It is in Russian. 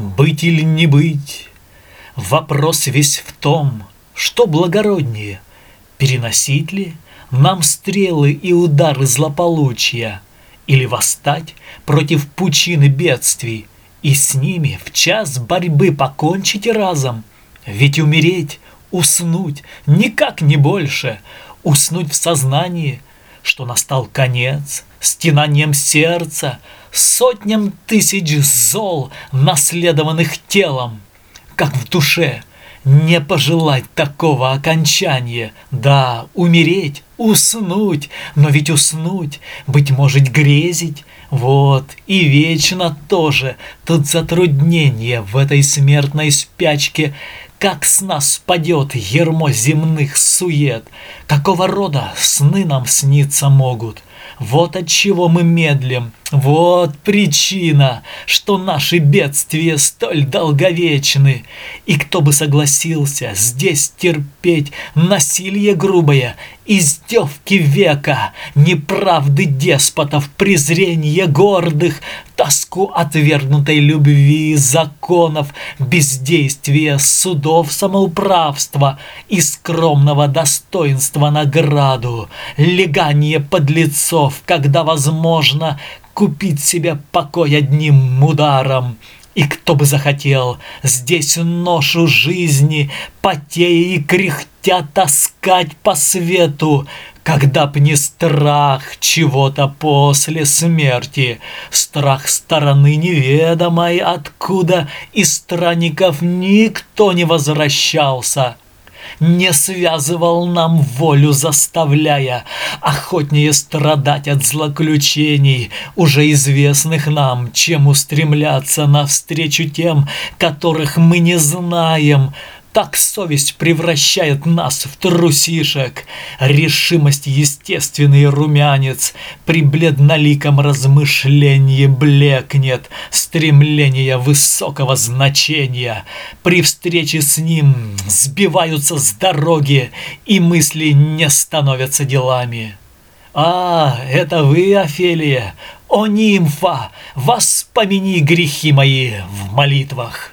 Быть или не быть? Вопрос весь в том, что благороднее, переносить ли нам стрелы и удары злополучия, или восстать против пучины бедствий и с ними в час борьбы покончить разом. Ведь умереть, уснуть, никак не больше, уснуть в сознании, что настал конец, стенанием сердца, сотням тысяч зол, наследованных телом, как в душе – не пожелать такого окончания. Да, умереть, уснуть, но ведь уснуть, быть может, грезить. Вот, и вечно тоже. Тут затруднение в этой смертной спячке. Как с нас спадет ермо земных сует. Какого рода сны нам сниться могут. Вот от чего мы медлим, вот причина, что наши бедствия столь долговечны. И кто бы согласился здесь терпеть насилие грубое, издевки века, неправды деспотов, презрение гордых, тоску отвергнутой любви, законов, бездействия судов самоуправства и скромного достоинства награду, легание подлецов, когда возможно купить себе покой одним ударом. И кто бы захотел здесь ношу жизни, потея и кряхтя таскать по свету, когда б не страх чего-то после смерти, страх стороны неведомой, откуда из странников никто не возвращался не связывал нам волю заставляя, охотнее страдать от злоключений, уже известных нам, чем устремляться навстречу тем, которых мы не знаем, так совесть превращает нас в трусишек. Решимость естественный румянец При бледноликом размышлении блекнет Стремление высокого значения. При встрече с ним сбиваются с дороги И мысли не становятся делами. «А, это вы, Офелия! О, нимфа! Воспомини грехи мои в молитвах!»